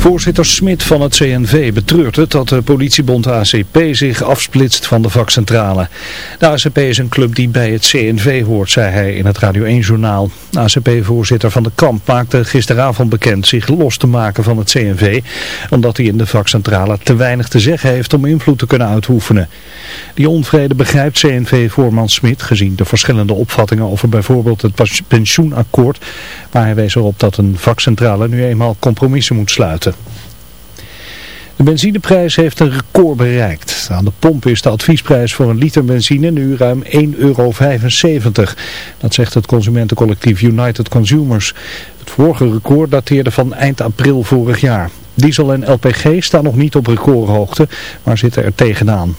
Voorzitter Smit van het CNV betreurt het dat de politiebond ACP zich afsplitst van de vakcentrale. De ACP is een club die bij het CNV hoort, zei hij in het Radio 1-journaal. ACP-voorzitter Van de Kamp maakte gisteravond bekend zich los te maken van het CNV, omdat hij in de vakcentrale te weinig te zeggen heeft om invloed te kunnen uitoefenen. Die onvrede begrijpt CNV-voorman Smit, gezien de verschillende opvattingen over bijvoorbeeld het pensioenakkoord, maar hij wees erop dat een vakcentrale nu eenmaal compromissen moet sluiten. De benzineprijs heeft een record bereikt. Aan de pomp is de adviesprijs voor een liter benzine nu ruim 1,75 euro. Dat zegt het consumentencollectief United Consumers. Het vorige record dateerde van eind april vorig jaar. Diesel en LPG staan nog niet op recordhoogte, maar zitten er tegenaan.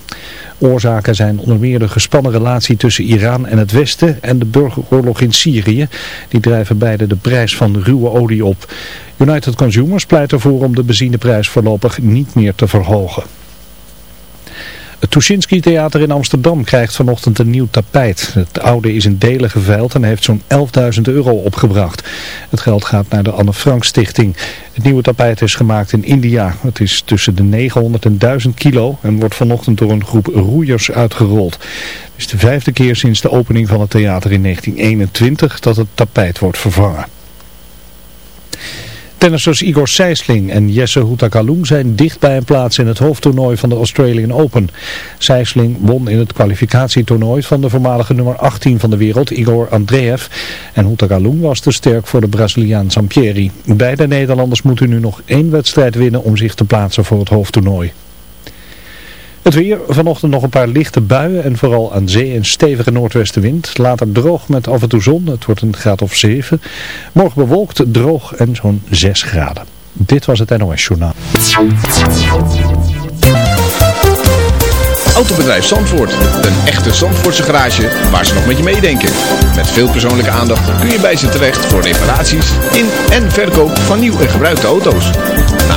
Oorzaken zijn onder meer de gespannen relatie tussen Iran en het Westen en de burgeroorlog in Syrië. Die drijven beide de prijs van ruwe olie op. United Consumers pleit ervoor om de benzineprijs voorlopig niet meer te verhogen. Het Tuschinski Theater in Amsterdam krijgt vanochtend een nieuw tapijt. Het oude is in delen geveild en heeft zo'n 11.000 euro opgebracht. Het geld gaat naar de Anne Frank Stichting. Het nieuwe tapijt is gemaakt in India. Het is tussen de 900 en 1000 kilo en wordt vanochtend door een groep roeiers uitgerold. Het is de vijfde keer sinds de opening van het theater in 1921 dat het tapijt wordt vervangen. Tennissers Igor Sijsling en Jesse Houtakalung zijn dicht bij een plaats in het hoofdtoernooi van de Australian Open. Sijsling won in het kwalificatietoernooi van de voormalige nummer 18 van de wereld, Igor Andreev. En Houtakalung was te sterk voor de Braziliaan Sampieri. Beide Nederlanders moeten nu nog één wedstrijd winnen om zich te plaatsen voor het hoofdtoernooi. Het weer, vanochtend nog een paar lichte buien en vooral aan zee een stevige noordwestenwind. Later droog met af en toe zon, het wordt een graad of 7. Morgen bewolkt, droog en zo'n 6 graden. Dit was het NOS Journaal. Autobedrijf Zandvoort, een echte Zandvoortse garage waar ze nog met je meedenken. Met veel persoonlijke aandacht kun je bij ze terecht voor reparaties in en verkoop van nieuw en gebruikte auto's.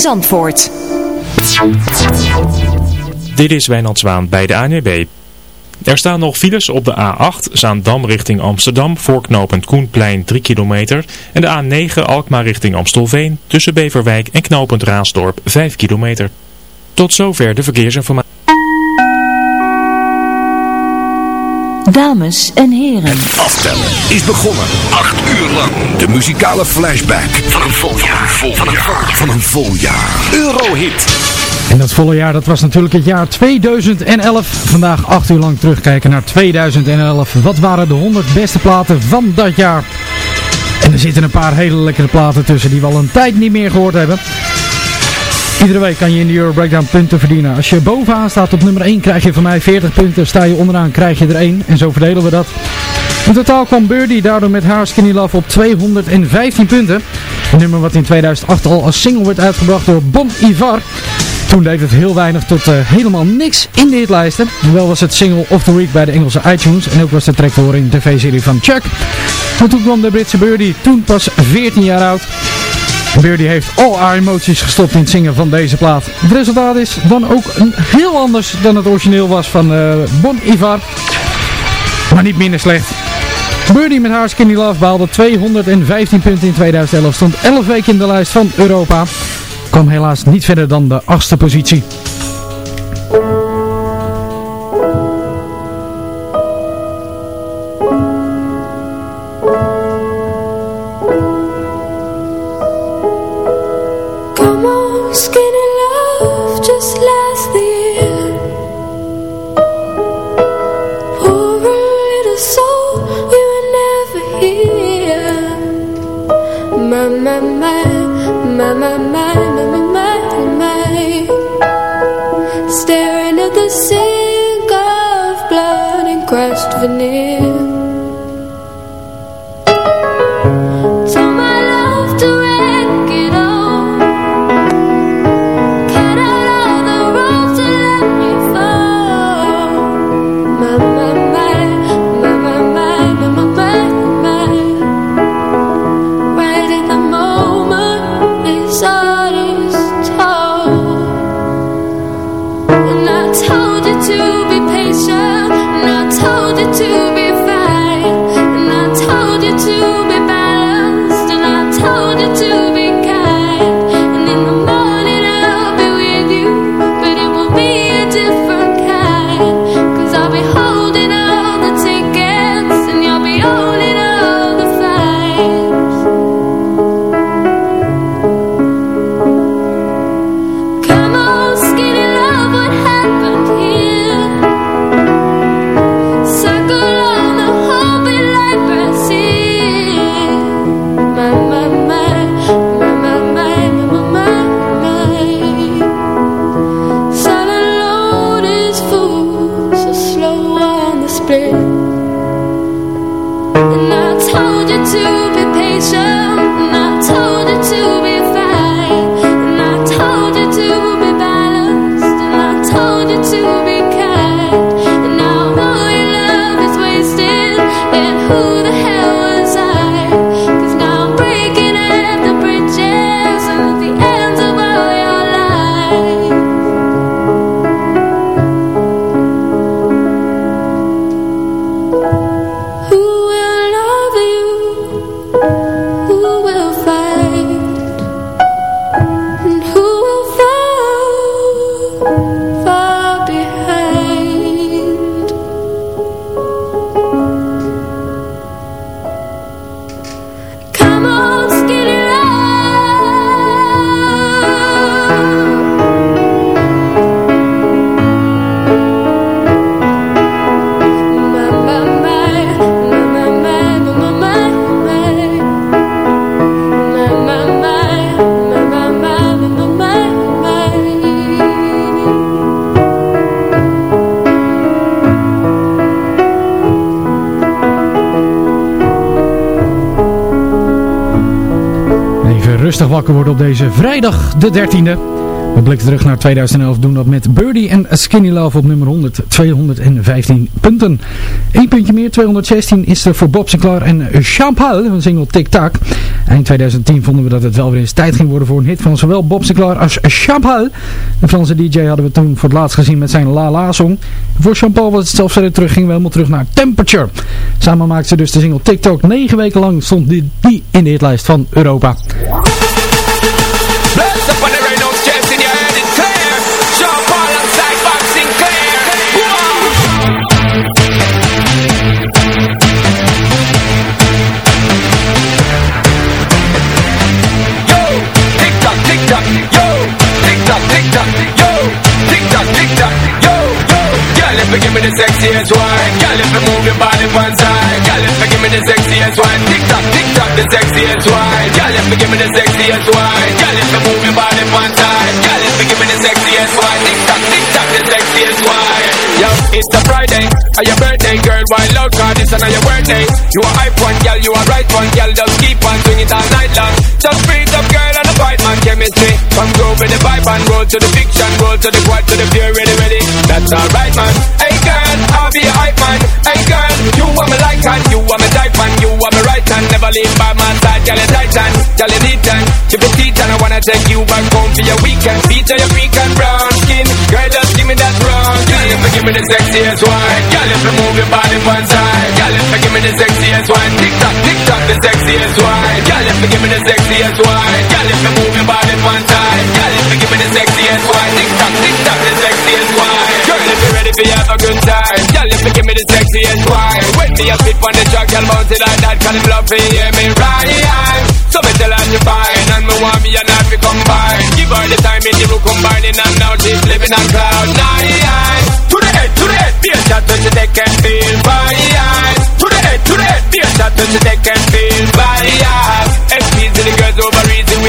Zandvoort. Dit is Wijnand Zwaan bij de ANWB. Er staan nog files op de A8 Zaandam richting Amsterdam voor knooppunt Koenplein 3 kilometer. En de A9 Alkmaar richting Amstelveen tussen Beverwijk en knooppunt Raasdorp 5 kilometer. Tot zover de verkeersinformatie. Dames en heren. Aftellen is begonnen. Acht uur lang. De muzikale flashback van een vol jaar. Vol van, een vol jaar. van een vol jaar. Eurohit. En dat volle jaar, dat was natuurlijk het jaar 2011. Vandaag acht uur lang terugkijken naar 2011. Wat waren de 100 beste platen van dat jaar? En er zitten een paar hele lekkere platen tussen die we al een tijd niet meer gehoord hebben. Iedere week kan je in de Euro Breakdown punten verdienen. Als je bovenaan staat op nummer 1 krijg je van mij 40 punten. Sta je onderaan krijg je er 1. En zo verdelen we dat. In totaal kwam Birdie daardoor met haar Skinny Love op 215 punten. Een nummer wat in 2008 al als single werd uitgebracht door Bon Ivar. Toen deed het heel weinig tot uh, helemaal niks in de hitlijsten. Wel was het single of the week bij de Engelse iTunes. En ook was de track horen in de tv-serie van Chuck. Maar toen kwam de Britse Birdie, toen pas 14 jaar oud. Birdie heeft al haar emoties gestopt in het zingen van deze plaat. Het resultaat is dan ook heel anders dan het origineel was van uh, Bon Ivar. Maar niet minder slecht. Birdie met haar Skinny Love behaalde 215 punten in 2011. Stond 11 weken in de lijst van Europa. Kwam helaas niet verder dan de achtste positie. Wakker worden op deze vrijdag de 13e. We blikken terug naar 2011, doen dat met Birdie en Skinny Love op nummer 100, 215 punten. Eén puntje meer, 216 is er voor Bob Sinclair en Champal, een single Tic Tac. Eind 2010 vonden we dat het wel weer eens tijd ging worden voor een hit van zowel Bob Sinclair als Champal. De Franse DJ hadden we toen voor het laatst gezien met zijn La La song. Voor Champal was het zelfs terug, ging we helemaal terug naar Temperature. Samen maakten ze dus de single TikTok. Negen weken lang stond die in de hitlijst van Europa. Give me the sexiest wine. Girl, if you move your body one side. Girl, if you give me the sexiest wine. Tick tock, tick tock, the sexiest wine. Girl, if you give me the sexiest wine. Girl, if you move your body one side. Girl, if you give me the sexiest wine. Tick tock, tick tock, the sexiest wine Yo, it's a Friday, are your birthday, girl? Wild out, cause this is your birthday. You a hype one, girl, you a right one Girl, just keep on doing it all night long. Just breathe up, girl, and a fight man. Chemistry. Come go with the vibe and roll to the fiction. Roll to the quad, to the pure, ready, ready. That's alright, man. Hey, girl, I'll be a hype man. Hey girl, you are my like and you are my type man. You are my right hand, never leave by my side. Girl, you titan, girl, you neat and it teeth and I wanna take you back home for your weekend. Feature your freak and brown skin. Girl, just give me that brown give me the sexiest wine. Girl, if you move your body one side. Girl, if you give me the sexiest wine. Tick tock, tick tock, the sexiest wine. Girl, if you give me the sexiest wine. Girl, if you move your body one side. Girl, if you give me the sexiest wine. Tick tock, tick tock, the sexiest wine. Girl, if you ready for have a good time. Girl, if you give me the sexiest wine. When me a spit on the track, girl, bounce it like that. Cause him love to hear me right. So me tell her you fine. And me want me and her to combine. Give her the time in the room combining. And now she's living on cloud nine. To the head, to the head. Be a shot to the and feel. To the fine. To the girl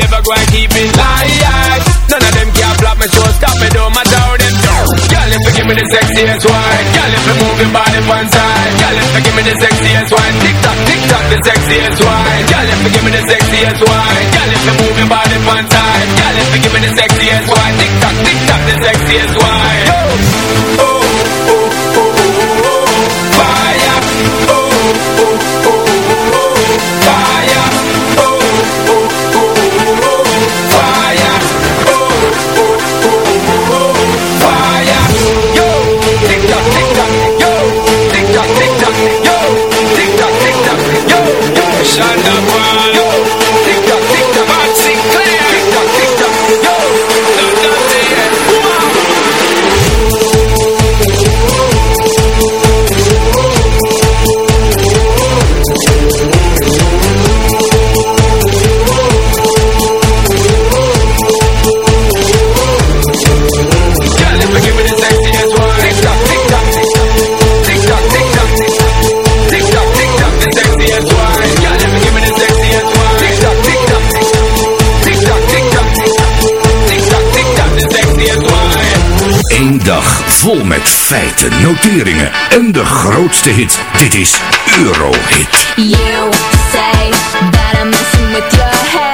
never go and keep it light. None of them can flop me, so stop me, don't matter how them do. Girl, if you give me the sexiest wine, girl, if you move your body one side, girl, if you give me the sexiest wine, tick tock, tick tock, the sexiest wine, girl, if you give me the sexiest wine, girl, if you move your body one side, girl, if you give me the sexiest wine, tick tock, tick tock, the sexiest wine. Oh, oh, oh, oh, oh, oh, fire. Oh, oh, oh, oh, Shanda vol met feiten, noteringen en de grootste hit. Dit is Eurohit. You say that I'm with.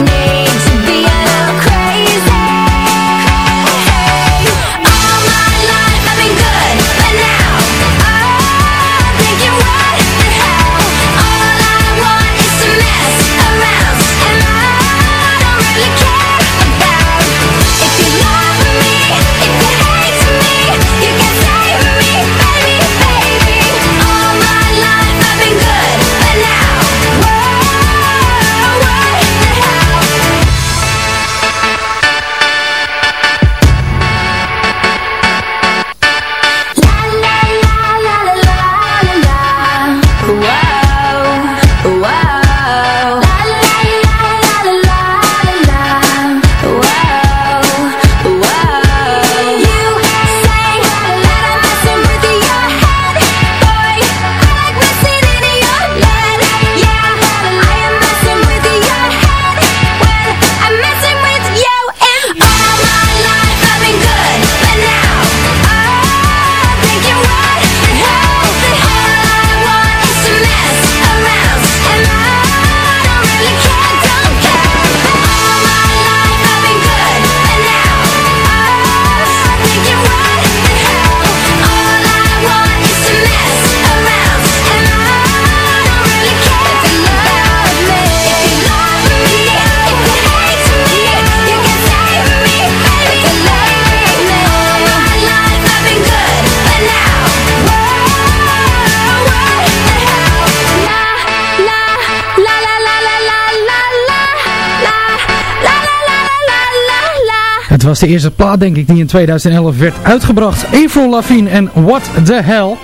me. De eerste plaat denk ik die in 2011 werd uitgebracht. Avril Lavigne en What the Hell.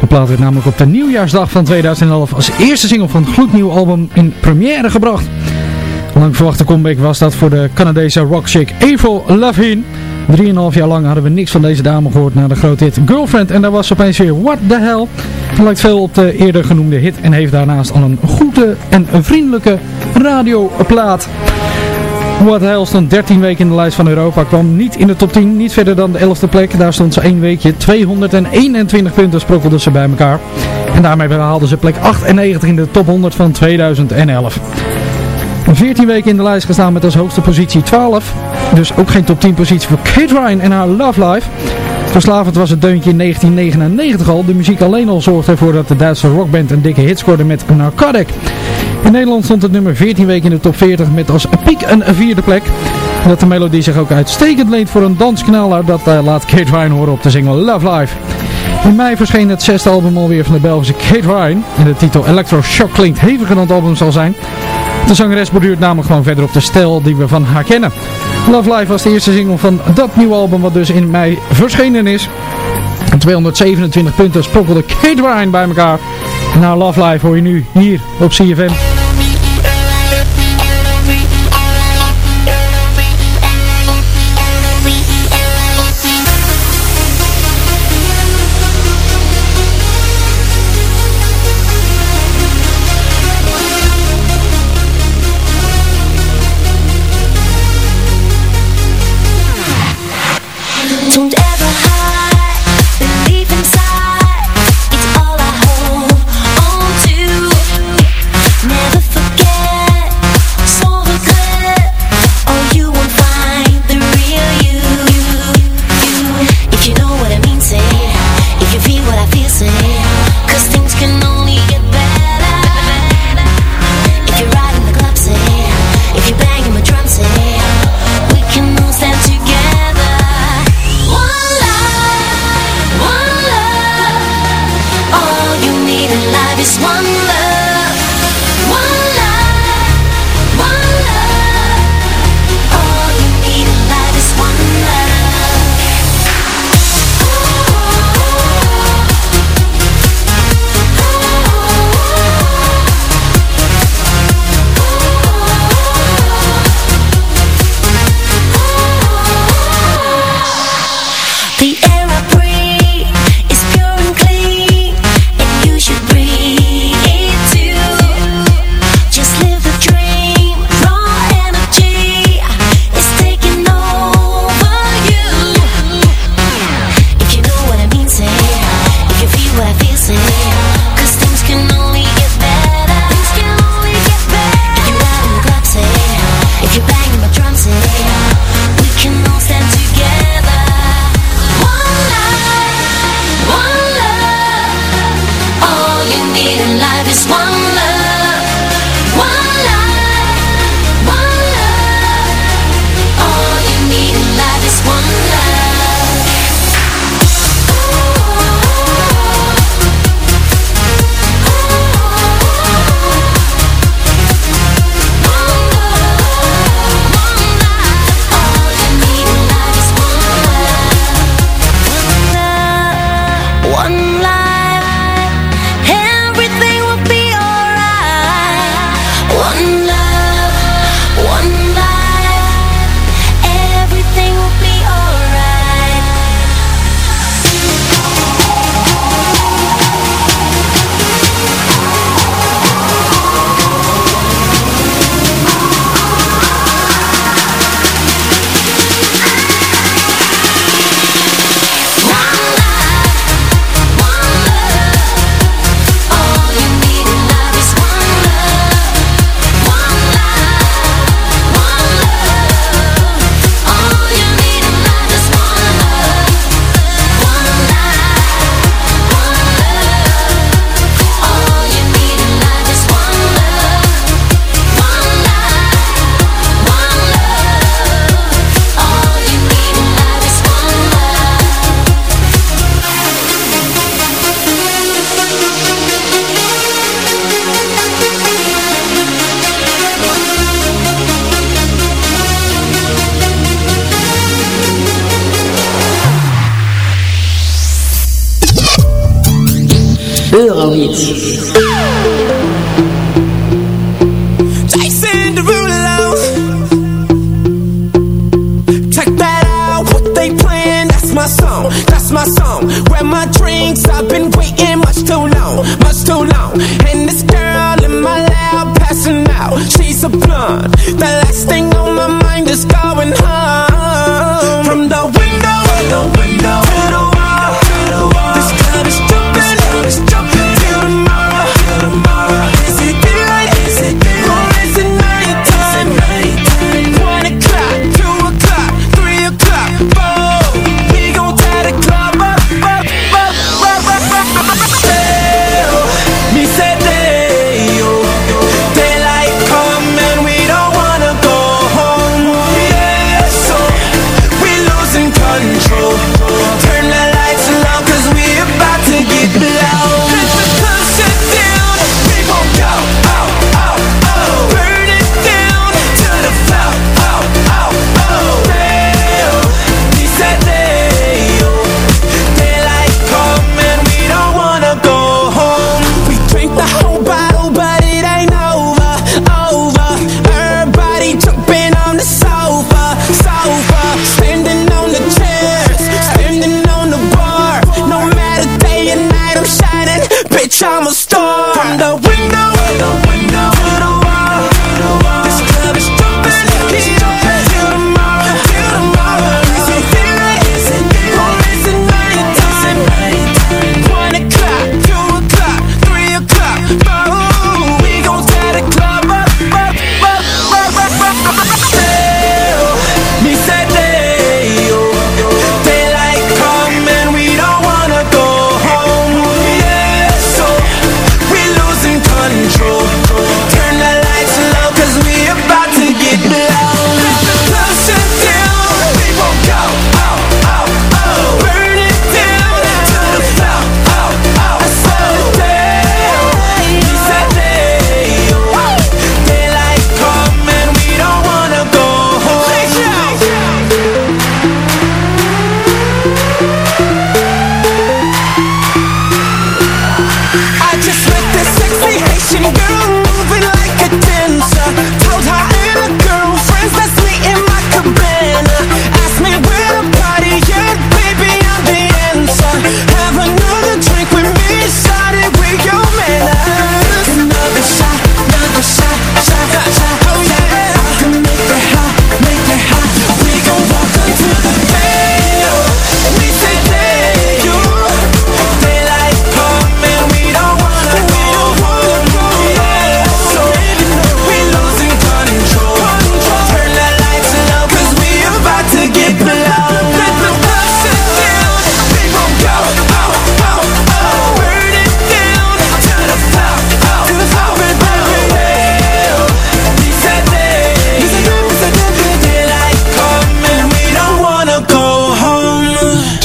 De plaat werd namelijk op de nieuwjaarsdag van 2011 als eerste single van het gloednieuw album in première gebracht. Lang verwachte comeback was dat voor de Canadese rockchick Avril Lavigne. Drieënhalf jaar lang hadden we niks van deze dame gehoord na de grote hit Girlfriend. En daar was opeens weer What the Hell. Het lijkt veel op de eerder genoemde hit en heeft daarnaast al een goede en vriendelijke radioplaat. What Hell stond 13 weken in de lijst van Europa, kwam niet in de top 10, niet verder dan de 11e plek. Daar stond ze één weekje, 221 punten sprokkelden ze bij elkaar. En daarmee behaalden ze plek 98 in de top 100 van 2011. 14 weken in de lijst gestaan met als hoogste positie 12. Dus ook geen top 10 positie voor Kate Ryan en haar Love Life. Verslavend was het deuntje in 1999 al. De muziek alleen al zorgde ervoor dat de Duitse rockband een dikke hit scoorde met Narcotic. In Nederland stond het nummer 14 weken in de top 40 met als piek een vierde plek. Dat de melodie zich ook uitstekend leent voor een dansknaller, dat uh, laat Kate Ryan horen op de single Love Life. In mei verscheen het zesde album alweer van de Belgische Kate Ryan. En de titel Electro Shock klinkt heviger dan het album zal zijn. De zangeres borduurt namelijk gewoon verder op de stijl die we van haar kennen. Love Life was de eerste single van dat nieuwe album wat dus in mei verschenen is. 227 punten sprokkelde Kate Ryan bij elkaar. Nou Love Life hoor je nu hier op CFM.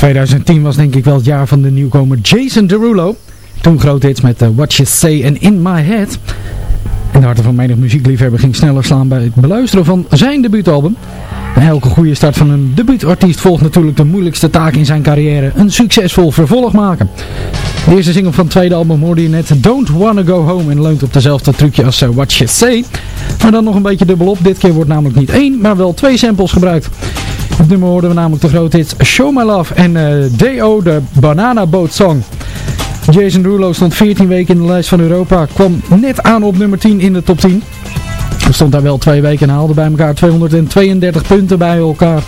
2010 was denk ik wel het jaar van de nieuwkomer Jason Derulo. Toen groot hits met uh, What You Say and In My Head. En de harten van menig muziekliefhebber ging sneller slaan bij het beluisteren van zijn debuutalbum. En elke goede start van een debuutartiest volgt natuurlijk de moeilijkste taak in zijn carrière. Een succesvol vervolg maken. De eerste single van het tweede album hoorde je net Don't Wanna Go Home en leunt op dezelfde trucje als uh, What You Say. Maar dan nog een beetje dubbelop. Dit keer wordt namelijk niet één, maar wel twee samples gebruikt. Op nummer hoorden we namelijk de grote hits Show My Love en uh, D.O. de Banana Boat Song. Jason Derulo stond 14 weken in de lijst van Europa. Kwam net aan op nummer 10 in de top 10. Hij stond daar wel twee weken en haalde bij elkaar 232 punten bij elkaar.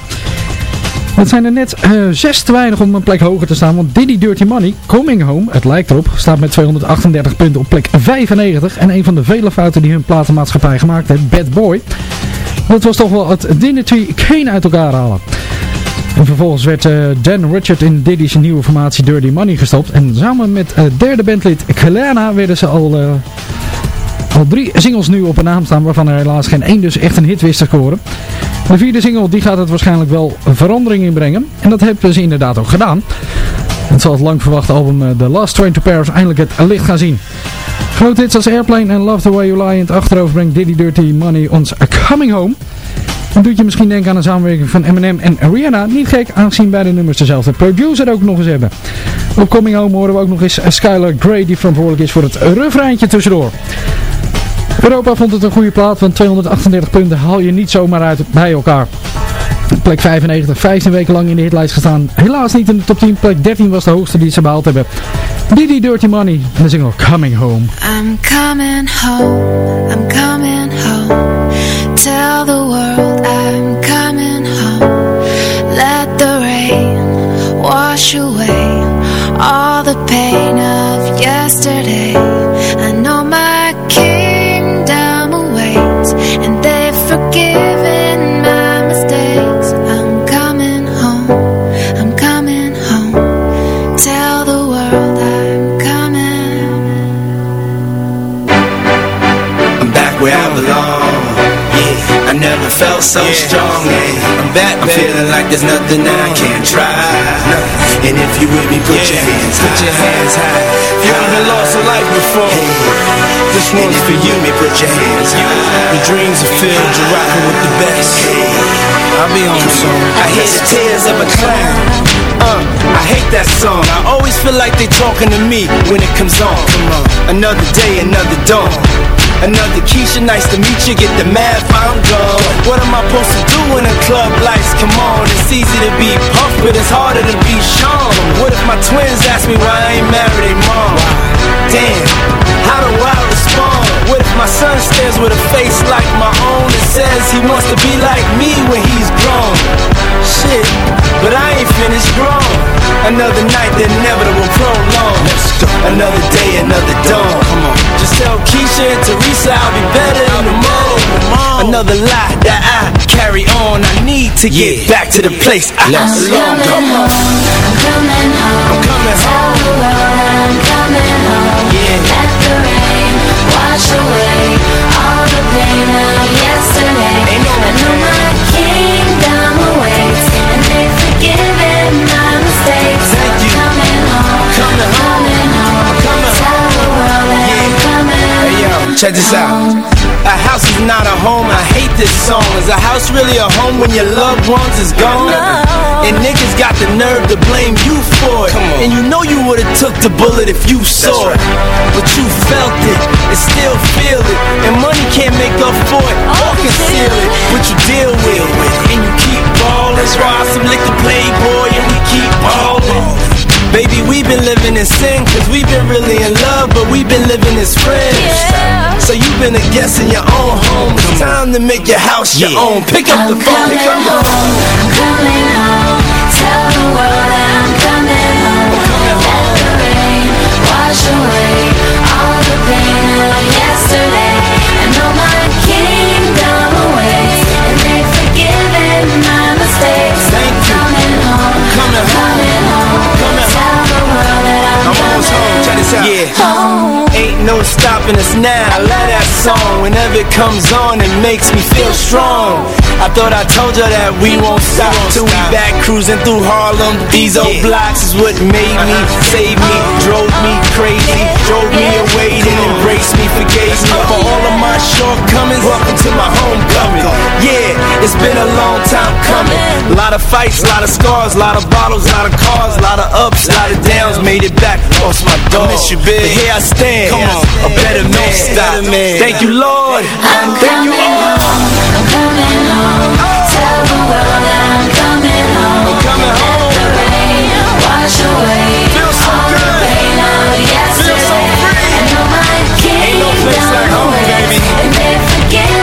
Het zijn er net uh, zes te weinig om een plek hoger te staan. Want Diddy Dirty Money, Coming Home, het lijkt erop, staat met 238 punten op plek 95. En een van de vele fouten die hun platenmaatschappij gemaakt heeft, Bad Boy. Dat was toch wel het Dignity Kane uit elkaar halen. En vervolgens werd uh, Dan Richard in Diddy's nieuwe formatie Dirty Money gestopt. En samen met uh, derde bandlid Kelena werden ze al, uh, al drie singles nu op een naam staan. Waarvan er helaas geen één dus echt een hit wist te scoren. De vierde single die gaat het waarschijnlijk wel verandering inbrengen. En dat hebben ze inderdaad ook gedaan. Het zal het lang verwachte album The Last Train to Paris eindelijk het licht gaan zien. Grote hits als Airplane en Love the Way You Lie in het achterover brengt Diddy Dirty Money ons Coming Home. Dat doet je misschien denken aan een samenwerking van Eminem en Rihanna. Niet gek, aangezien beide nummers dezelfde producer ook nog eens hebben. Op Coming Home horen we ook nog eens Skylar Grey die verantwoordelijk is voor het refreintje tussendoor. Europa vond het een goede plaat, want 238 punten haal je niet zomaar uit bij elkaar. Plek 95, 15 weken lang in de hitlijst gestaan. Helaas niet in de top 10. Plek 13 was de hoogste die ze behaald hebben. Didi Dirty Money de single Coming Home. I'm coming home, I'm coming home. Tell the world I'm coming home. Let the rain wash away felt so strong. Yeah. I'm back, I'm feeling like there's nothing that I can't try. And if you with me, put your hands high. Put your hands high. You haven't lost a life before. This one's for you. Me, put your hands high. Your dreams are filled. You're rocking with the best. I'll be home soon. I hear the tears of a clown. Uh, I hate that song. I always feel like they're talking to me when it comes on. Come on. Another day, another dawn. Another Keisha, nice to meet you. Get the math, I'm gone. What am I supposed to do when the club lights come on? It's easy to be puffed, but it's harder to be Sean. What if my twins ask me why I ain't married a mom? Damn, how do I respond? What if my son stares with a face like my own and says he wants to be like me when he's grown? Shit, but I ain't finished grown. Another night, the inevitable prolong. Another day, another dawn. Come on. Just tell Keisha and Teresa I'll be better in the morning. Another lie that I carry on. I need to get back to the place I belong. I'm coming home. I'm coming home. I'm coming wash away all the pain of yesterday. I know my kingdom awaits, and they've forgiven my mistakes. Thank. I'm coming home. Coming home. Coming home. Tell the world that I'm coming Hey yo, check this out. A house is not a home, I hate this song. Is a house really a home when your loved ones is gone? And niggas got the nerve to blame you for it. And you know you would've took the bullet if you saw it. But you felt it and still feel it. And money can't make up for it or conceal it. What you deal with. And you keep ballin'. Try some lick the playboy and we keep ballin'. Baby, we've been living in sin Cause we've been really in love But we've been living as friends. So you've been a guest in your own home. It's time to make your house your own. Pick up the I'm phone, coming pick up the home. phone I'm coming home. Tell the world that I'm coming home. Let the rain wash away all the pain us now. I love that song. Whenever it comes on, it makes me feel strong. I thought I told you that we won't stop till we back cruising through Harlem. These old blocks is what made me, saved me, drove me crazy, drove me away, then embraced me, forgave me for all of my shortcomings. Welcome to my homecoming. Yeah, it's been a long time coming. A lot of fights, a lot of scars, a lot of bottles, a lot of cars, a lot of ups, a lot of downs. Made it back, lost my dog. Miss you, big. But here I stand, Come on. a better man. Stop. Thank you, Lord. I'm Thank you, coming all. home. I'm coming home. Tell the world that I'm coming home. coming Let home. the rain wash away Feels so all the pain of yesterday. so free. I know my Ain't no place like home, baby. and they've forgiven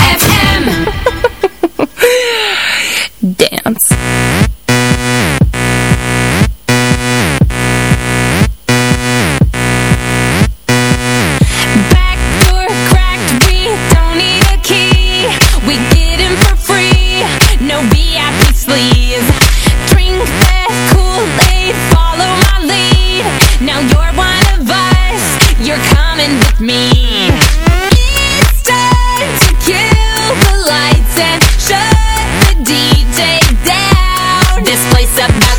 up.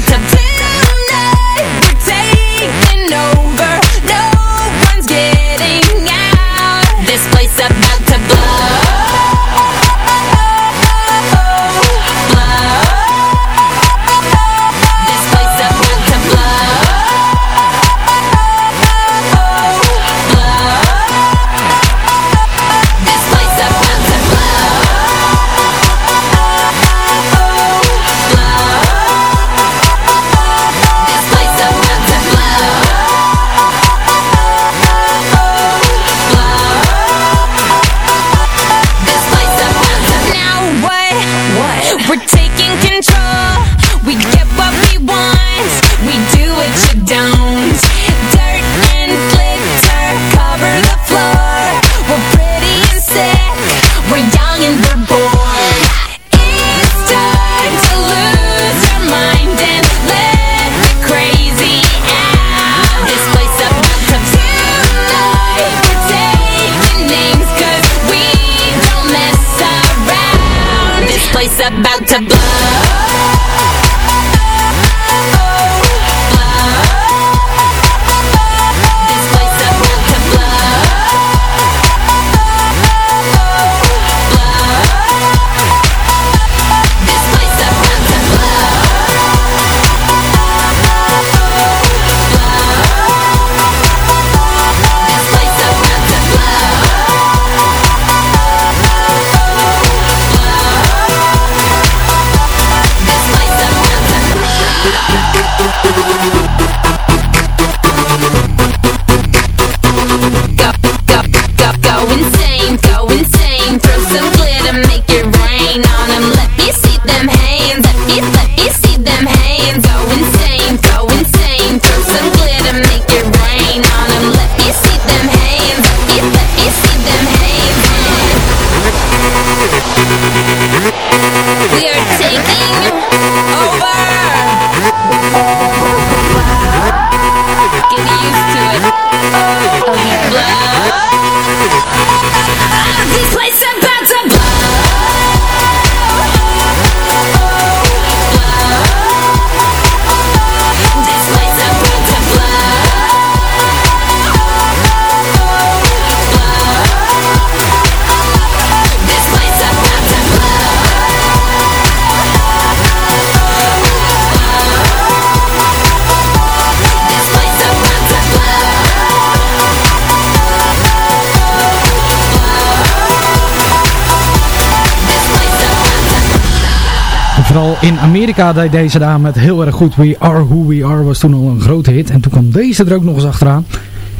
Amerika deze dame het heel erg goed. We Are Who We Are was toen al een grote hit. En toen kwam deze er ook nog eens achteraan.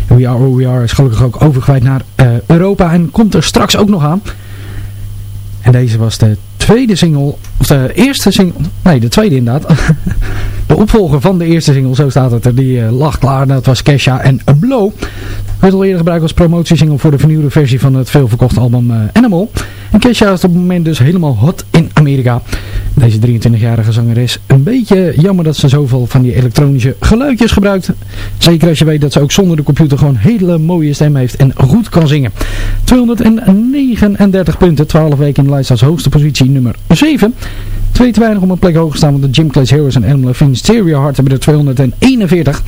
We Are Who We Are is gelukkig ook overgewijd naar eh, Europa. En komt er straks ook nog aan. En deze was de tweede single. Of de eerste single. Nee, de tweede inderdaad. De opvolger van de eerste single, zo staat het er. Die eh, lag klaar. Dat was Kesha en Blow. Werd al eerder gebruikt als promotiesingle voor de vernieuwde versie van het veelverkochte album eh, Animal. En Kesha is op het moment dus helemaal hot in Amerika. Deze 23-jarige zangeres. Een beetje jammer dat ze zoveel van die elektronische geluidjes gebruikt. Zeker als je weet dat ze ook zonder de computer gewoon hele mooie stem heeft en goed kan zingen. 239 punten, 12 weken in de lijst als hoogste positie nummer 7. Twee te weinig om een plek hoog te staan, want de Jim Clays Heroes en Animal Levine Stereo Heart hebben er 241.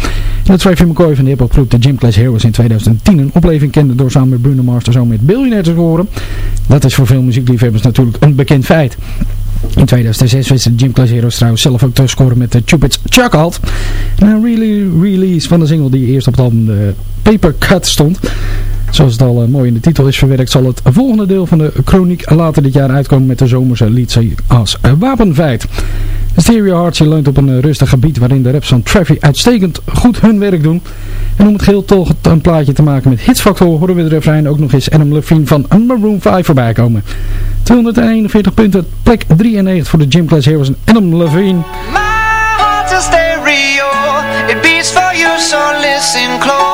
En de Travis McCoy van de hip groep de Jim Clays Heroes in 2010 een opleving kende door samen met Bruno Mars zo met Billionaire te scoren. Dat is voor veel muziekliefhebbers natuurlijk een bekend feit. In 2006 wist de Jim Class Heroes trouwens zelf ook te scoren met de Cupid's Chuckle. En een really release van de single die eerst op het album de Paper Cut stond. Zoals het al eh, mooi in de titel is verwerkt, zal het volgende deel van de chroniek later dit jaar uitkomen met de zomerse liedje als wapenfeit. Stereo Hearts leunt op een eh, rustig gebied waarin de raps van Traffy uitstekend goed hun werk doen. En om het geheel toch een plaatje te maken met hitsfactor horen we de refrein ook nog eens Adam Levine van Maroon 5 voorbij komen. 241 punten, plek 93 voor de Gym Class Heroes en Adam Levine. My a stereo, it beats for you, so listen close.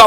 I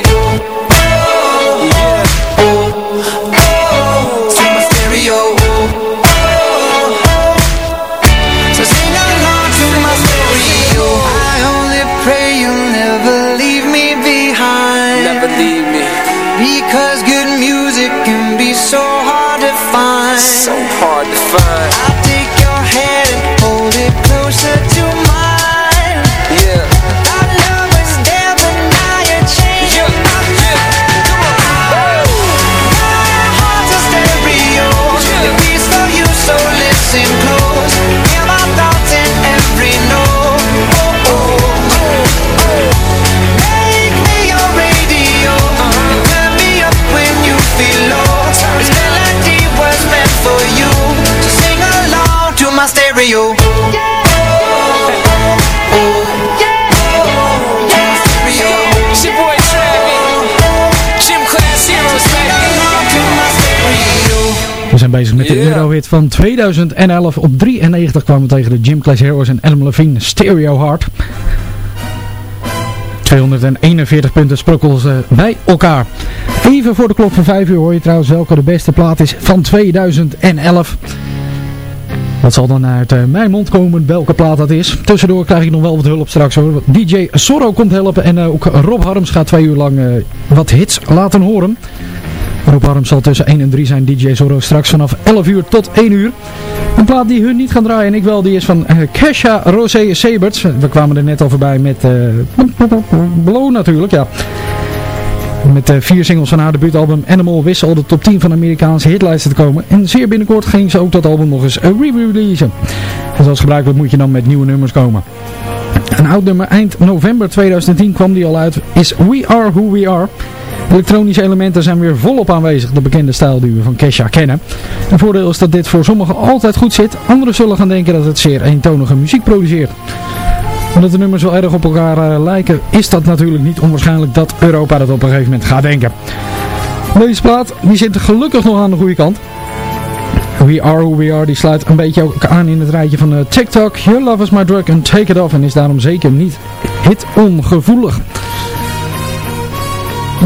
Van 2011. Op 93 kwamen we tegen de Gym Class Heroes en Adam Levine Stereo Heart. 241 punten sprokkelen ze bij elkaar. Even voor de klok van 5 uur hoor je trouwens welke de beste plaat is van 2011. Dat zal dan uit eh, mijn mond komen welke plaat dat is. Tussendoor krijg ik nog wel wat hulp straks hoor. DJ Sorro komt helpen en eh, ook Rob Harms gaat twee uur lang eh, wat hits laten horen. Rob Harms zal tussen 1 en 3 zijn DJ Zorro straks vanaf 11 uur tot 1 uur. Een plaat die hun niet gaan draaien en ik wel, die is van uh, Kesha Rosé Seberts. We kwamen er net al voorbij met uh, Blow natuurlijk, ja. Met uh, vier singles van haar debuutalbum Animal al de top 10 van de Amerikaanse hitlijsten te komen. En zeer binnenkort ging ze ook dat album nog eens re-releasen. En zoals gebruikelijk moet je dan met nieuwe nummers komen. Een oud nummer eind november 2010 kwam die al uit, is We Are Who We Are. Elektronische elementen zijn weer volop aanwezig, de bekende stijl die we van Kesha kennen. Een voordeel is dat dit voor sommigen altijd goed zit, anderen zullen gaan denken dat het zeer eentonige muziek produceert. Omdat de nummers wel erg op elkaar uh, lijken, is dat natuurlijk niet onwaarschijnlijk dat Europa dat op een gegeven moment gaat denken. Deze plaat die zit gelukkig nog aan de goede kant. We Are Who We Are die sluit een beetje aan in het rijtje van uh, TikTok, Your Love Is My Drug and Take It Off en is daarom zeker niet hit ongevoelig.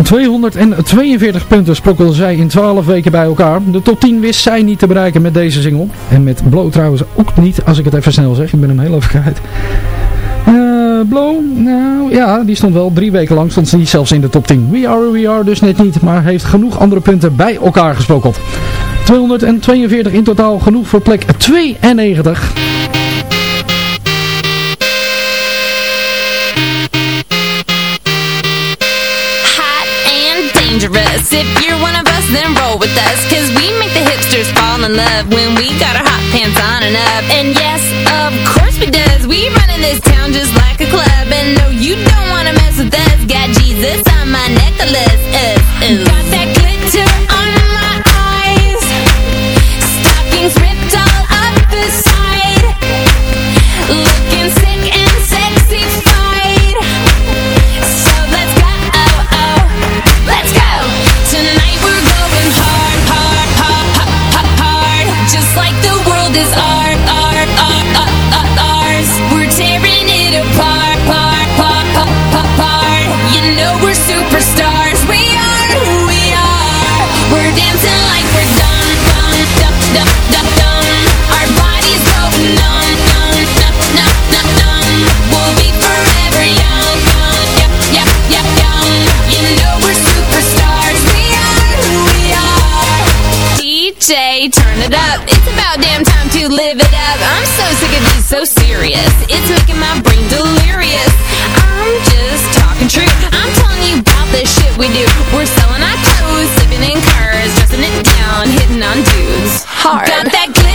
242 punten sprokkelden zij in 12 weken bij elkaar. De top 10 wist zij niet te bereiken met deze single. En met Blow trouwens ook niet, als ik het even snel zeg. Ik ben hem heel even kwijt. Uh, Blow, nou ja, die stond wel drie weken lang, stond ze niet zelfs in de top 10. We Are We Are dus net niet, maar heeft genoeg andere punten bij elkaar gesprokkeld. 242 in totaal, genoeg voor plek 92. Dangerous. If you're one of us, then roll with us. Cause we make the hipsters fall in love when we got our hot pants on and up. And yes, of course we does. We run in this town just like a club. And no, you don't wanna mess with us. Got Jesus on my necklace. Uh, uh. so serious. It's making my brain delirious. I'm just talking true. I'm telling you about the shit we do. We're selling our clothes, sleeping in cars, dressing it down, hitting on dudes. Hard. Got that glitter.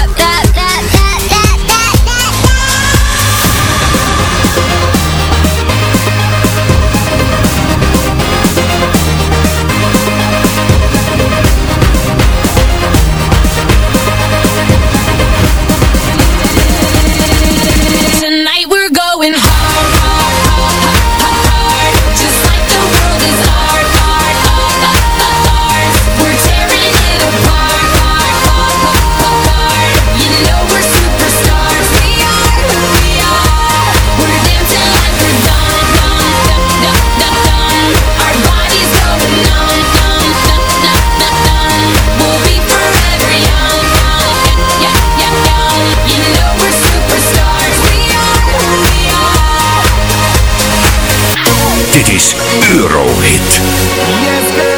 is Eurohit. Yes,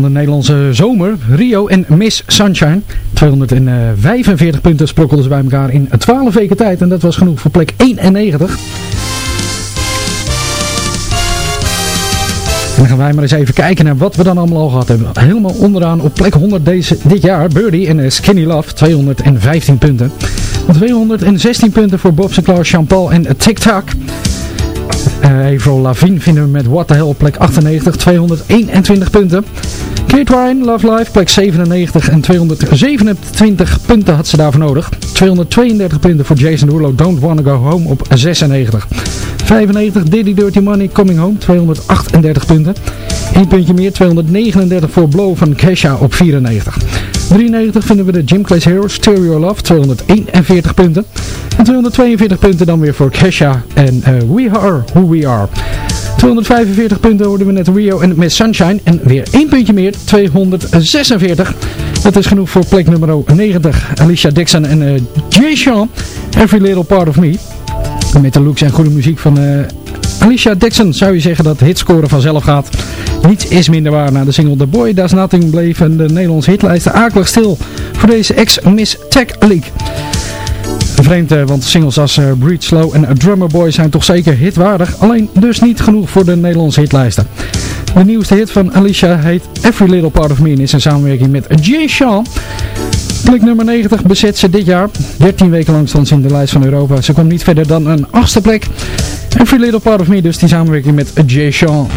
van de Nederlandse zomer. Rio en Miss Sunshine. 245 punten sprokkelden ze bij elkaar in 12 weken tijd. En dat was genoeg voor plek 91. En dan gaan wij maar eens even kijken naar wat we dan allemaal al gehad hebben. Helemaal onderaan op plek 100 deze, dit jaar. Birdie en Skinny Love. 215 punten. 216 punten voor Bob Sinclair, Jean-Paul en Tic Tac. Uh, Avril Lavigne vinden we met What the Hell op plek 98, 221 punten. Ryan, Love Life, plek 97 en 227 punten had ze daarvoor nodig. 232 punten voor Jason Derulo, Don't Wanna Go Home op 96. 95 Diddy Dirty Money, Coming Home, 238 punten. 1 puntje meer, 239 voor Blow van Kesha op 94. 93 vinden we de Gym Class Heroes, Stereo Love, 241 punten. En 242 punten dan weer voor Kesha en uh, We Are Who We Are. 245 punten hoorden we net Rio en Miss Sunshine. En weer 1 puntje meer, 246. Dat is genoeg voor plek nummer 90. Alicia Dixon en uh, Jay Sean, Every Little Part of Me. Met de looks en goede muziek van uh, Alicia Dixon zou je zeggen dat hitscoren vanzelf gaat. Niets is minder waar na de single The Boy Does Nothing bleef en de Nederlandse hitlijsten akelig stil voor deze ex-Miss Tech League. Vreemd, want singles als uh, Breed Slow en Drummer Boy zijn toch zeker hitwaardig, alleen dus niet genoeg voor de Nederlandse hitlijsten. De nieuwste hit van Alicia heet Every Little Part of Me en is een samenwerking met Jay Sean. Plek nummer 90 bezet ze dit jaar. 13 weken lang stond ze in de lijst van Europa. Ze kwam niet verder dan een achtste plek. Every Little Part of Me dus die samenwerking met Jay Sean.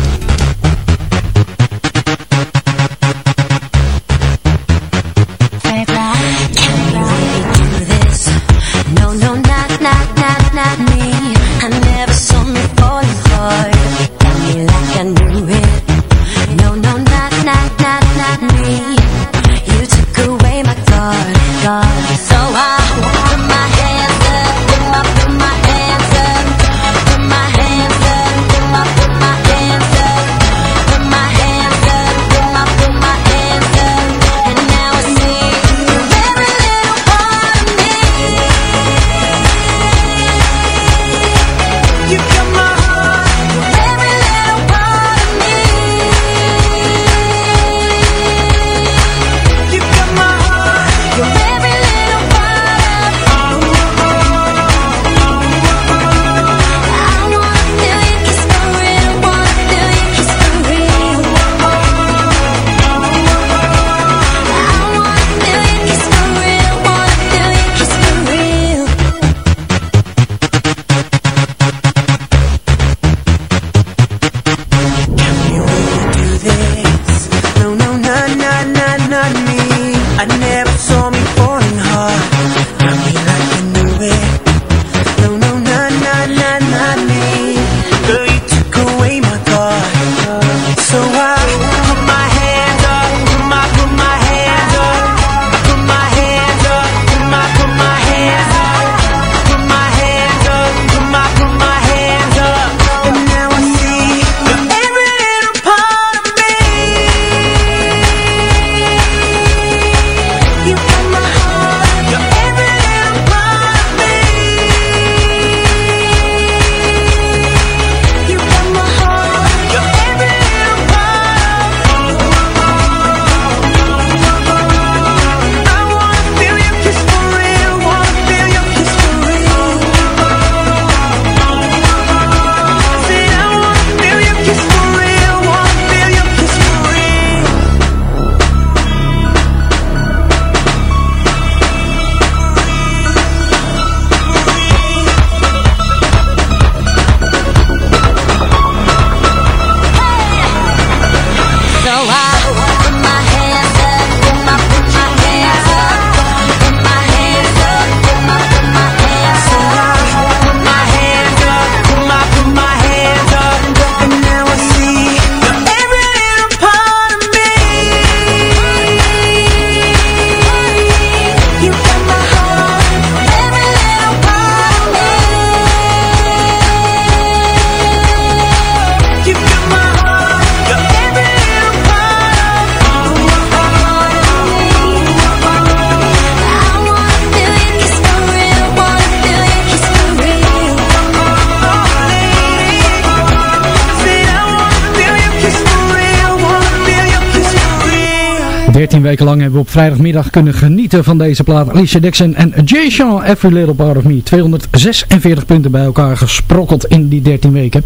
13 weken lang hebben we op vrijdagmiddag kunnen genieten van deze plaat. Alicia Dixon en Jay Sean, Every Little Part of Me. 246 punten bij elkaar gesprokkeld in die 13 weken.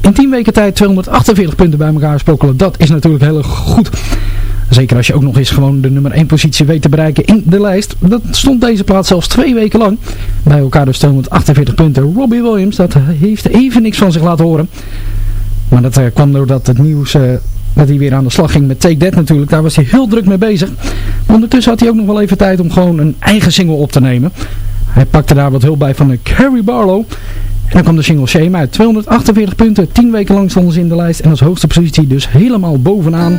In 10 weken tijd 248 punten bij elkaar sprokkelen. Dat is natuurlijk heel goed. Zeker als je ook nog eens gewoon de nummer 1 positie weet te bereiken in de lijst. Dat stond deze plaat zelfs twee weken lang. Bij elkaar dus 248 punten. Robbie Williams, dat heeft even niks van zich laten horen. Maar dat uh, kwam doordat het nieuws... Dat hij weer aan de slag ging met Take That natuurlijk. Daar was hij heel druk mee bezig. Ondertussen had hij ook nog wel even tijd om gewoon een eigen single op te nemen. Hij pakte daar wat hulp bij van de Carrie Barlow. En dan kwam de single Shame uit. 248 punten, 10 weken lang stonden ze in de lijst. En als hoogste positie dus helemaal bovenaan.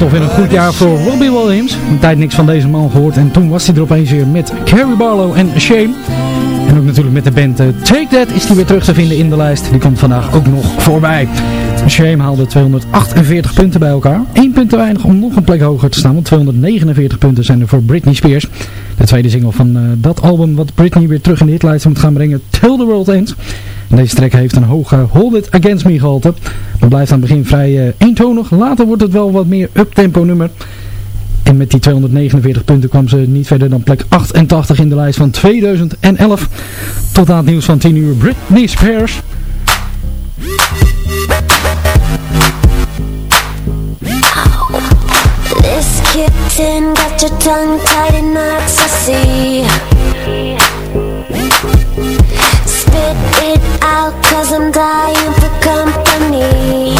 toch weer een goed jaar voor Robbie Williams. Een tijd niks van deze man gehoord. En toen was hij er opeens weer met Carrie Barlow en Shame. En ook natuurlijk met de band eh, Take That is hij weer terug te vinden in de lijst. Die komt vandaag ook nog voorbij. Shame haalde 248 punten bij elkaar. 1 punt te weinig om nog een plek hoger te staan. Want 249 punten zijn er voor Britney Spears. De tweede single van eh, dat album wat Britney weer terug in de hitlijst moet gaan brengen. Till the World Ends. En deze track heeft een hoge Hold It Against Me gehalte. Het blijft aan het begin vrij eh, eentonig. Later wordt het wel wat meer uptempo nummer. En met die 249 punten kwam ze niet verder dan plek 88 in de lijst van 2011. Tot aan het nieuws van 10 uur Britney Spears. This kitten got see Spit it Cause I'm dying for company.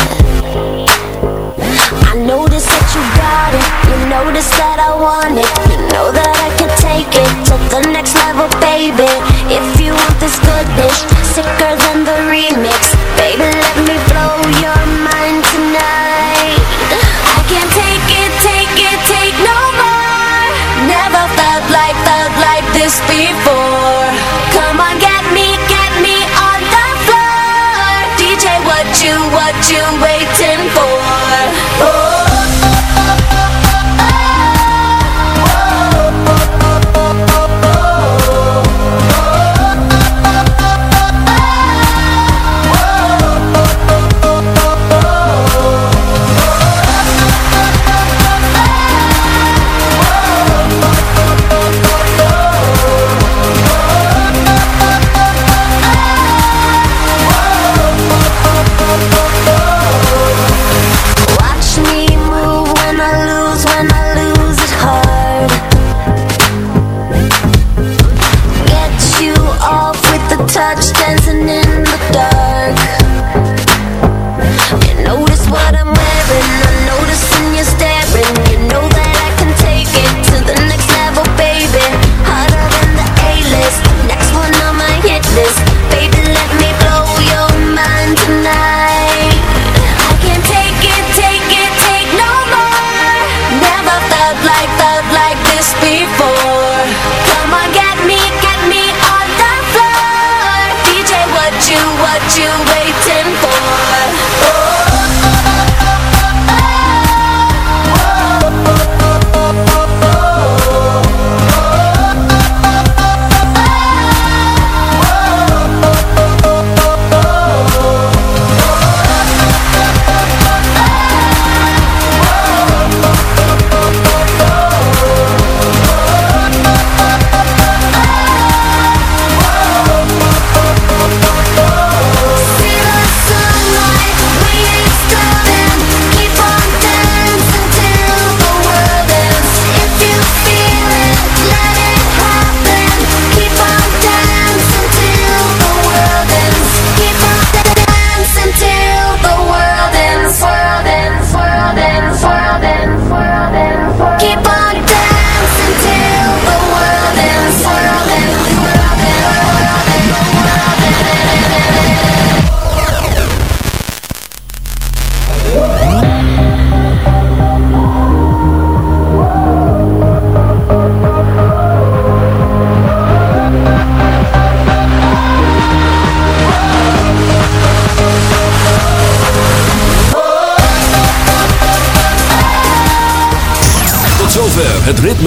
I notice that you got it. You notice that I want it. You know that I can take it To the next level, baby. If you want this goodness Sicker than the remix. Baby, let me blow your mind tonight.